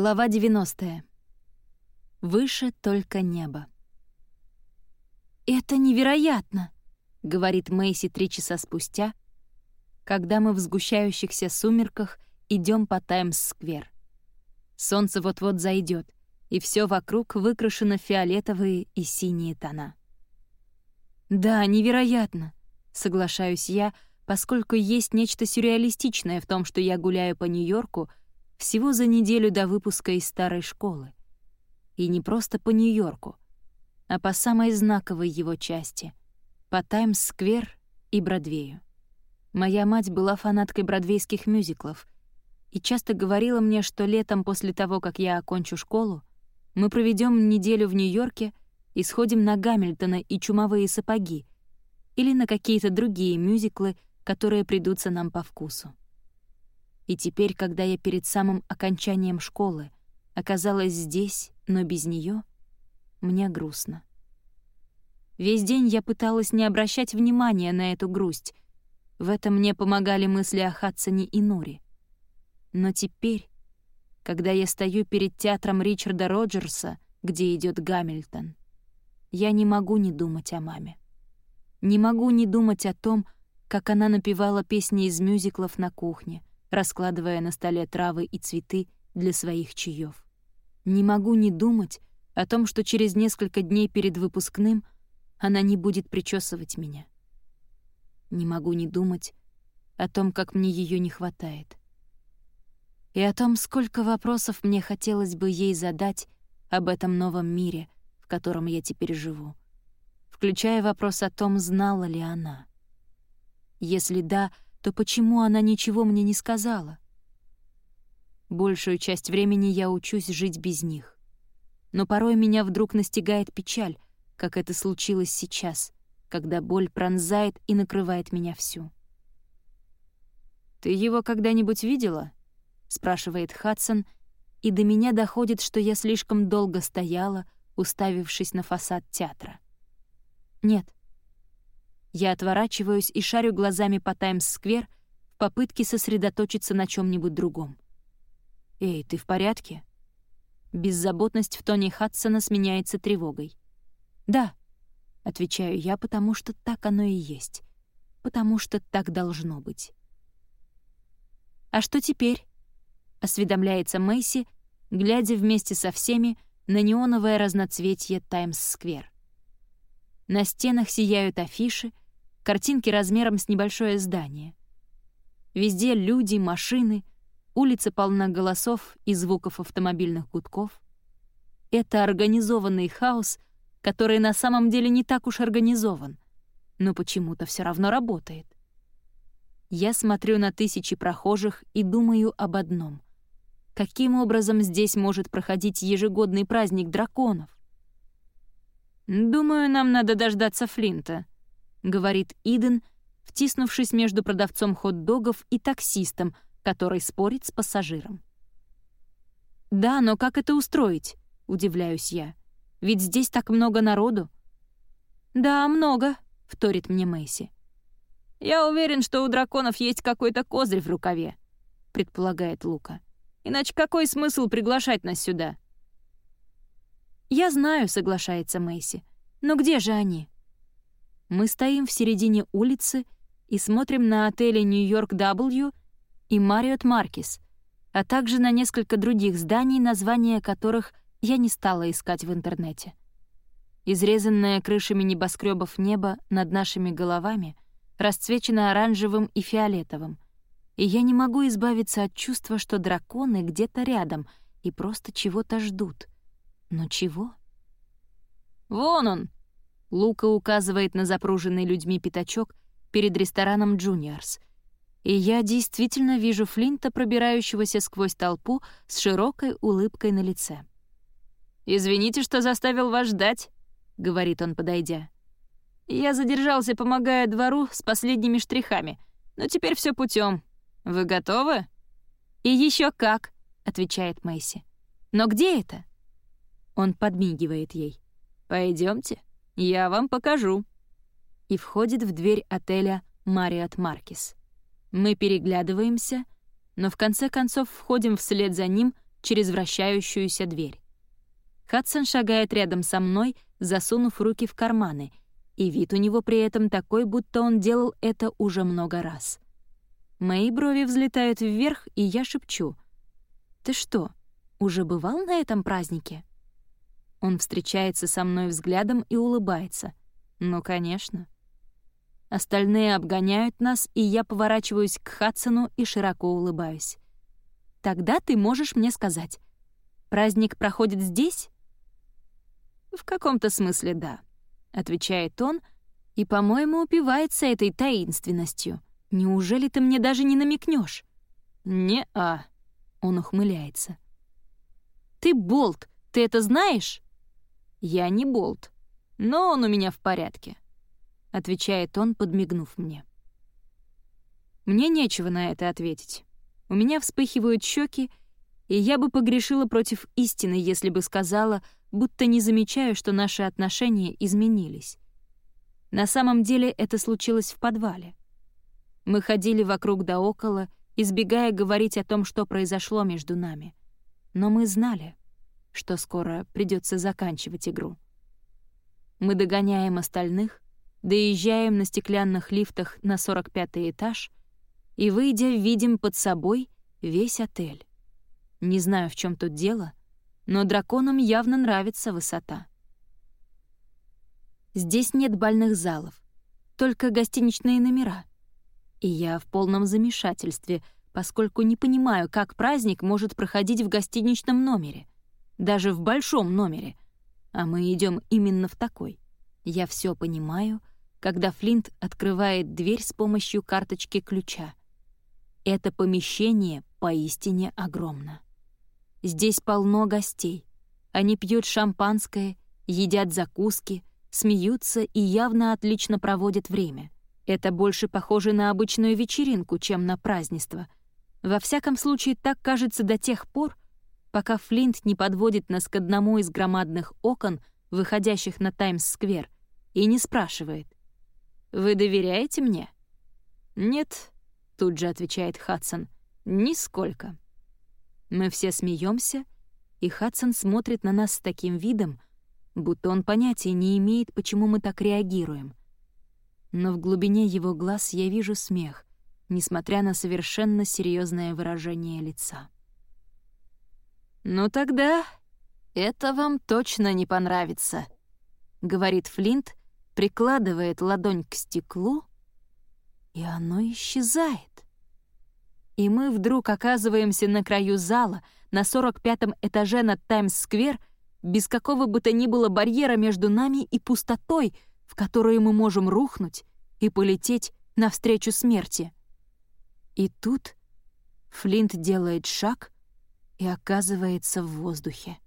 Глава 90. Выше только небо. «Это невероятно!» — говорит Мэйси три часа спустя, когда мы в сгущающихся сумерках идем по Таймс-сквер. Солнце вот-вот зайдет, и все вокруг выкрашено фиолетовые и синие тона. «Да, невероятно!» — соглашаюсь я, поскольку есть нечто сюрреалистичное в том, что я гуляю по Нью-Йорку — всего за неделю до выпуска из старой школы. И не просто по Нью-Йорку, а по самой знаковой его части — по Таймс-сквер и Бродвею. Моя мать была фанаткой бродвейских мюзиклов и часто говорила мне, что летом после того, как я окончу школу, мы проведем неделю в Нью-Йорке и сходим на Гамильтона и «Чумовые сапоги» или на какие-то другие мюзиклы, которые придутся нам по вкусу. И теперь, когда я перед самым окончанием школы оказалась здесь, но без нее, мне грустно. Весь день я пыталась не обращать внимания на эту грусть. В этом мне помогали мысли о Хадсоне и Нуре. Но теперь, когда я стою перед театром Ричарда Роджерса, где идет Гамильтон, я не могу не думать о маме. Не могу не думать о том, как она напевала песни из мюзиклов на кухне, раскладывая на столе травы и цветы для своих чаев. Не могу не думать о том, что через несколько дней перед выпускным она не будет причесывать меня. Не могу не думать о том, как мне ее не хватает. И о том, сколько вопросов мне хотелось бы ей задать об этом новом мире, в котором я теперь живу, включая вопрос о том, знала ли она. Если да, то почему она ничего мне не сказала? Большую часть времени я учусь жить без них. Но порой меня вдруг настигает печаль, как это случилось сейчас, когда боль пронзает и накрывает меня всю. «Ты его когда-нибудь видела?» — спрашивает Хадсон, и до меня доходит, что я слишком долго стояла, уставившись на фасад театра. «Нет», я отворачиваюсь и шарю глазами по Таймс-сквер в попытке сосредоточиться на чем нибудь другом. «Эй, ты в порядке?» Беззаботность в тоне Хадсона сменяется тревогой. «Да», — отвечаю я, потому что так оно и есть. Потому что так должно быть. «А что теперь?» — осведомляется Мэйси, глядя вместе со всеми на неоновое разноцветье Таймс-сквер. На стенах сияют афиши, картинки размером с небольшое здание. Везде люди, машины, улица полна голосов и звуков автомобильных гудков. Это организованный хаос, который на самом деле не так уж организован, но почему-то все равно работает. Я смотрю на тысячи прохожих и думаю об одном. Каким образом здесь может проходить ежегодный праздник драконов? «Думаю, нам надо дождаться Флинта», — говорит Иден, втиснувшись между продавцом хот-догов и таксистом, который спорит с пассажиром. «Да, но как это устроить?» — удивляюсь я. «Ведь здесь так много народу». «Да, много», — вторит мне Мэйси. «Я уверен, что у драконов есть какой-то козырь в рукаве», — предполагает Лука. «Иначе какой смысл приглашать нас сюда?» «Я знаю», — соглашается Мэйси. «Но где же они?» Мы стоим в середине улицы и смотрим на отели «Нью-Йорк W» и «Мариот Маркис», а также на несколько других зданий, названия которых я не стала искать в интернете. Изрезанное крышами небоскребов небо над нашими головами расцвечено оранжевым и фиолетовым, и я не могу избавиться от чувства, что драконы где-то рядом и просто чего-то ждут — но чего? «Вон он!» — Лука указывает на запруженный людьми пятачок перед рестораном «Джуниорс». И я действительно вижу Флинта, пробирающегося сквозь толпу с широкой улыбкой на лице. «Извините, что заставил вас ждать», — говорит он, подойдя. «Я задержался, помогая двору с последними штрихами, но теперь все путем. Вы готовы?» «И еще как», — отвечает Мэйси. «Но где это?» Он подмигивает ей. Пойдемте, я вам покажу». И входит в дверь отеля «Мариот Маркис». Мы переглядываемся, но в конце концов входим вслед за ним через вращающуюся дверь. Хадсон шагает рядом со мной, засунув руки в карманы, и вид у него при этом такой, будто он делал это уже много раз. Мои брови взлетают вверх, и я шепчу. «Ты что, уже бывал на этом празднике?» Он встречается со мной взглядом и улыбается. «Ну, конечно». Остальные обгоняют нас, и я поворачиваюсь к Хадсону и широко улыбаюсь. «Тогда ты можешь мне сказать, праздник проходит здесь?» «В каком-то смысле да», — отвечает он, и, по-моему, упивается этой таинственностью. «Неужели ты мне даже не намекнешь? «Не-а», — он ухмыляется. «Ты болт, ты это знаешь?» «Я не болт, но он у меня в порядке», — отвечает он, подмигнув мне. Мне нечего на это ответить. У меня вспыхивают щеки, и я бы погрешила против истины, если бы сказала, будто не замечаю, что наши отношения изменились. На самом деле это случилось в подвале. Мы ходили вокруг да около, избегая говорить о том, что произошло между нами. Но мы знали, что скоро придется заканчивать игру. Мы догоняем остальных, доезжаем на стеклянных лифтах на 45 этаж и, выйдя, видим под собой весь отель. Не знаю, в чем тут дело, но драконам явно нравится высота. Здесь нет больных залов, только гостиничные номера. И я в полном замешательстве, поскольку не понимаю, как праздник может проходить в гостиничном номере, даже в большом номере, а мы идем именно в такой. Я все понимаю, когда Флинт открывает дверь с помощью карточки ключа. Это помещение поистине огромно. Здесь полно гостей. Они пьют шампанское, едят закуски, смеются и явно отлично проводят время. Это больше похоже на обычную вечеринку, чем на празднество. Во всяком случае, так кажется до тех пор, пока Флинт не подводит нас к одному из громадных окон, выходящих на Таймс-сквер, и не спрашивает. «Вы доверяете мне?» «Нет», тут же отвечает Хадсон. «Нисколько». Мы все смеемся, и Хадсон смотрит на нас с таким видом, будто он понятия не имеет, почему мы так реагируем. Но в глубине его глаз я вижу смех, несмотря на совершенно серьезное выражение лица. «Ну тогда это вам точно не понравится», — говорит Флинт, прикладывает ладонь к стеклу и оно исчезает. И мы вдруг оказываемся на краю зала, на 45-м этаже над Таймс-сквер, без какого бы то ни было барьера между нами и пустотой, в которую мы можем рухнуть и полететь навстречу смерти. И тут Флинт делает шаг и оказывается в воздухе.